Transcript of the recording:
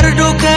Tuk